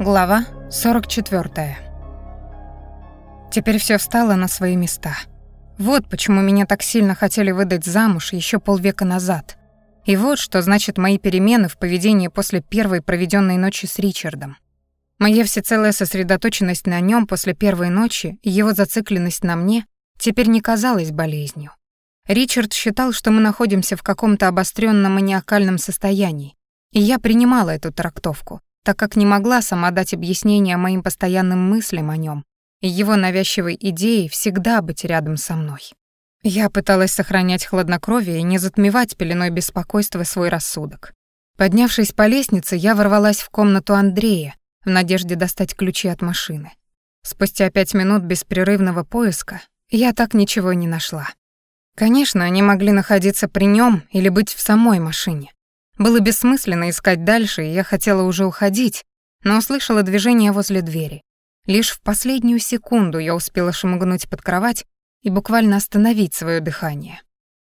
Глава 44. Теперь все встало на свои места. Вот почему меня так сильно хотели выдать замуж еще полвека назад. И вот что значит мои перемены в поведении после первой проведенной ночи с Ричардом. Моя всецелая сосредоточенность на нем после первой ночи и его зацикленность на мне теперь не казалась болезнью. Ричард считал, что мы находимся в каком-то обостренном маниакальном состоянии, и я принимала эту трактовку, так как не могла сама дать объяснение моим постоянным мыслям о нем и его навязчивой идее всегда быть рядом со мной. Я пыталась сохранять хладнокровие и не затмевать пеленой беспокойства свой рассудок. Поднявшись по лестнице, я ворвалась в комнату Андрея в надежде достать ключи от машины. Спустя пять минут беспрерывного поиска я так ничего не нашла. Конечно, они могли находиться при нем или быть в самой машине. Было бессмысленно искать дальше, и я хотела уже уходить, но услышала движение возле двери. Лишь в последнюю секунду я успела шмыгнуть под кровать и буквально остановить свое дыхание.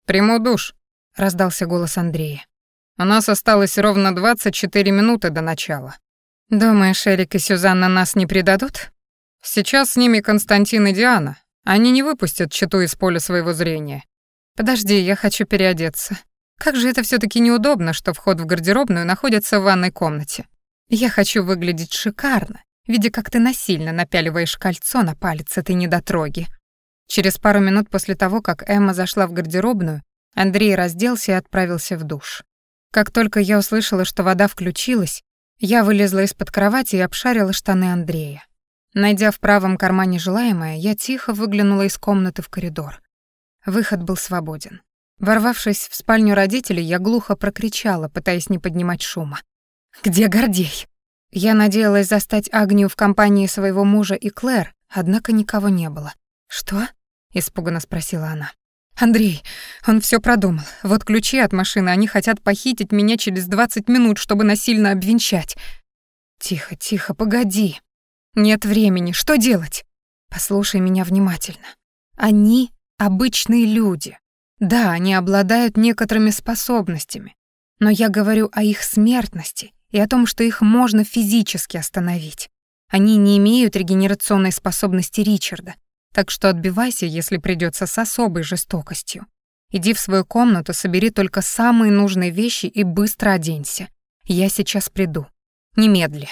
«Приму душ», — раздался голос Андрея. «У нас осталось ровно 24 минуты до начала». «Думаешь, Эрик и Сюзанна нас не предадут?» «Сейчас с ними Константин и Диана. Они не выпустят читу из поля своего зрения». «Подожди, я хочу переодеться. Как же это все таки неудобно, что вход в гардеробную находится в ванной комнате. Я хочу выглядеть шикарно, видя, как ты насильно напяливаешь кольцо на палец этой недотроги. Через пару минут после того, как Эмма зашла в гардеробную, Андрей разделся и отправился в душ. Как только я услышала, что вода включилась, я вылезла из-под кровати и обшарила штаны Андрея. Найдя в правом кармане желаемое, я тихо выглянула из комнаты в коридор. Выход был свободен. Ворвавшись в спальню родителей, я глухо прокричала, пытаясь не поднимать шума. «Где Гордей?» Я надеялась застать Агнию в компании своего мужа и Клэр, однако никого не было. «Что?» — испуганно спросила она. «Андрей, он все продумал. Вот ключи от машины, они хотят похитить меня через 20 минут, чтобы насильно обвенчать». «Тихо, тихо, погоди. Нет времени. Что делать?» «Послушай меня внимательно. Они — обычные люди. Да, они обладают некоторыми способностями, но я говорю о их смертности и о том, что их можно физически остановить. Они не имеют регенерационной способности Ричарда, так что отбивайся, если придется с особой жестокостью. Иди в свою комнату, собери только самые нужные вещи и быстро оденься. Я сейчас приду. Немедли.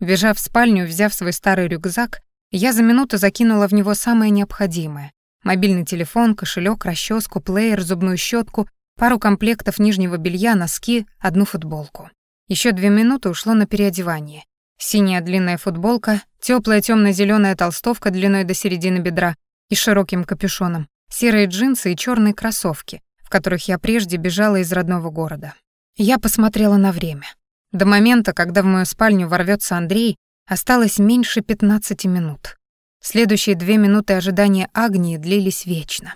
Бежав в спальню, взяв свой старый рюкзак, я за минуту закинула в него самое необходимое Мобильный телефон, кошелек, расческу, плеер, зубную щетку, пару комплектов нижнего белья, носки, одну футболку. Еще две минуты ушло на переодевание. Синяя длинная футболка, теплая темно-зеленая толстовка длиной до середины бедра и широким капюшоном, серые джинсы и черные кроссовки, в которых я прежде бежала из родного города. Я посмотрела на время. До момента, когда в мою спальню ворвется Андрей, осталось меньше 15 минут. Следующие две минуты ожидания Агнии длились вечно.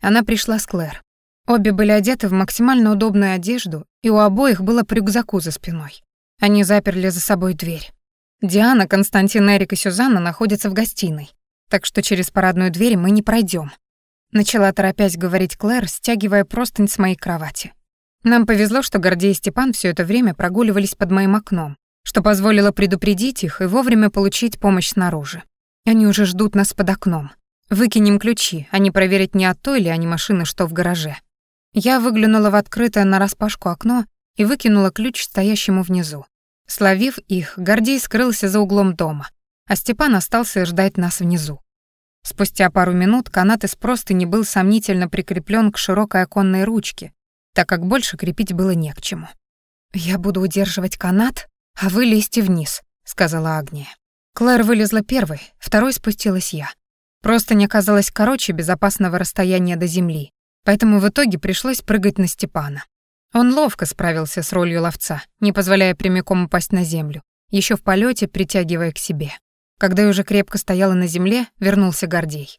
Она пришла с Клэр. Обе были одеты в максимально удобную одежду, и у обоих было по рюкзаку за спиной. Они заперли за собой дверь. Диана, Константин, Эрик и Сюзанна находятся в гостиной, так что через парадную дверь мы не пройдем. Начала торопясь говорить Клэр, стягивая простынь с моей кровати. Нам повезло, что Гордей и Степан все это время прогуливались под моим окном, что позволило предупредить их и вовремя получить помощь снаружи. Они уже ждут нас под окном. Выкинем ключи, не проверить, не от той ли они машины, что в гараже. Я выглянула в открытое нараспашку окно и выкинула ключ стоящему внизу. Словив их, Гордей скрылся за углом дома, а Степан остался ждать нас внизу. Спустя пару минут канат из простыни был сомнительно прикреплен к широкой оконной ручке, так как больше крепить было не к чему. «Я буду удерживать канат, а вы лезьте вниз», — сказала Агния. Клэр вылезла первой, второй спустилась я. Просто не оказалось короче безопасного расстояния до земли, поэтому в итоге пришлось прыгать на Степана. Он ловко справился с ролью ловца, не позволяя прямиком упасть на землю, еще в полете притягивая к себе. Когда я уже крепко стояла на земле, вернулся Гордей.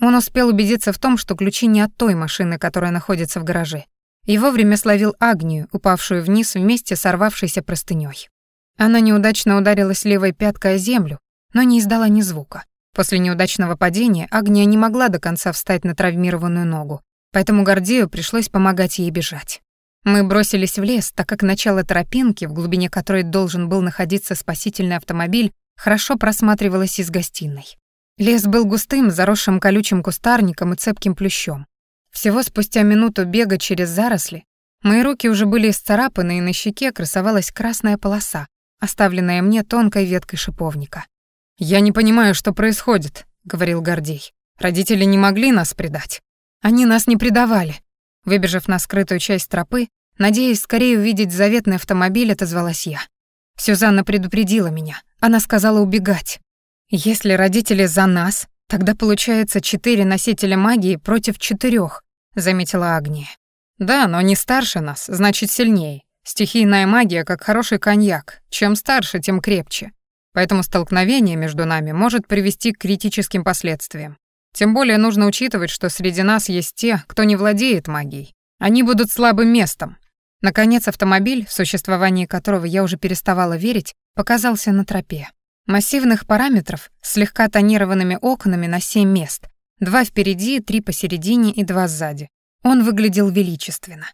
Он успел убедиться в том, что ключи не от той машины, которая находится в гараже, и вовремя словил Агнию, упавшую вниз вместе сорвавшейся простынёй. Она неудачно ударилась левой пяткой о землю, но не издала ни звука. После неудачного падения Агния не могла до конца встать на травмированную ногу, поэтому Гордею пришлось помогать ей бежать. Мы бросились в лес, так как начало тропинки, в глубине которой должен был находиться спасительный автомобиль, хорошо просматривалось из гостиной. Лес был густым, заросшим колючим кустарником и цепким плющом. Всего спустя минуту бега через заросли мои руки уже были исцарапаны, и на щеке красовалась красная полоса, оставленная мне тонкой веткой шиповника. «Я не понимаю, что происходит», — говорил Гордей. «Родители не могли нас предать». «Они нас не предавали», Выбежав на скрытую часть тропы, надеясь скорее увидеть заветный автомобиль, отозвалась я. Сюзанна предупредила меня. Она сказала убегать. Если родители за нас, тогда получается четыре носителя магии против четырех, заметила Агния. Да, но не старше нас, значит сильнее. Стихийная магия как хороший коньяк. Чем старше, тем крепче. Поэтому столкновение между нами может привести к критическим последствиям. Тем более нужно учитывать, что среди нас есть те, кто не владеет магией. Они будут слабым местом. Наконец автомобиль, в существовании которого я уже переставала верить, показался на тропе. Массивных параметров слегка тонированными окнами на семь мест. Два впереди, три посередине и два сзади. Он выглядел величественно.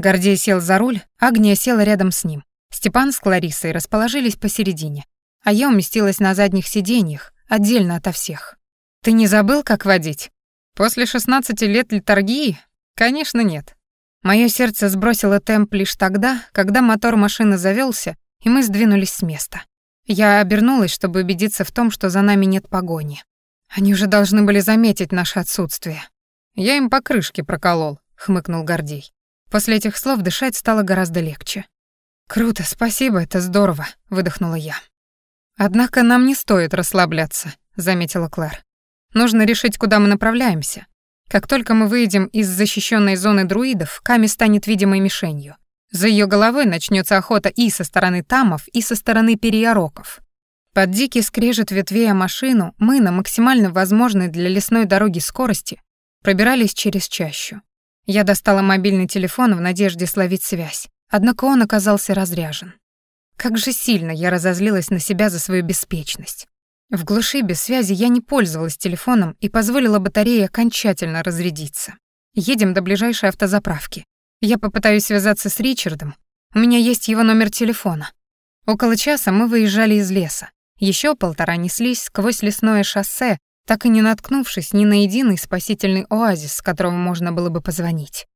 Гордей сел за руль, Агния села рядом с ним. Степан с Кларисой расположились посередине, а я уместилась на задних сиденьях, отдельно ото всех. Ты не забыл, как водить? После 16 лет литургии? Конечно, нет. Моё сердце сбросило темп лишь тогда, когда мотор машины завёлся, и мы сдвинулись с места. Я обернулась, чтобы убедиться в том, что за нами нет погони. Они уже должны были заметить наше отсутствие. Я им по крышке проколол, хмыкнул Гордей. После этих слов дышать стало гораздо легче. Круто, спасибо, это здорово, выдохнула я. Однако нам не стоит расслабляться, заметила Клэр. Нужно решить, куда мы направляемся. Как только мы выйдем из защищенной зоны друидов, Ками станет видимой мишенью. За ее головой начнется охота и со стороны тамов, и со стороны периороков. Под дикий скрежет ветвей машину мы на максимально возможной для лесной дороги скорости пробирались через чащу. Я достала мобильный телефон в надежде словить связь, однако он оказался разряжен. Как же сильно я разозлилась на себя за свою беспечность. В глуши без связи я не пользовалась телефоном и позволила батарее окончательно разрядиться. Едем до ближайшей автозаправки. Я попытаюсь связаться с Ричардом. У меня есть его номер телефона. Около часа мы выезжали из леса. Еще полтора неслись сквозь лесное шоссе, так и не наткнувшись ни на единый спасительный оазис, с которого можно было бы позвонить.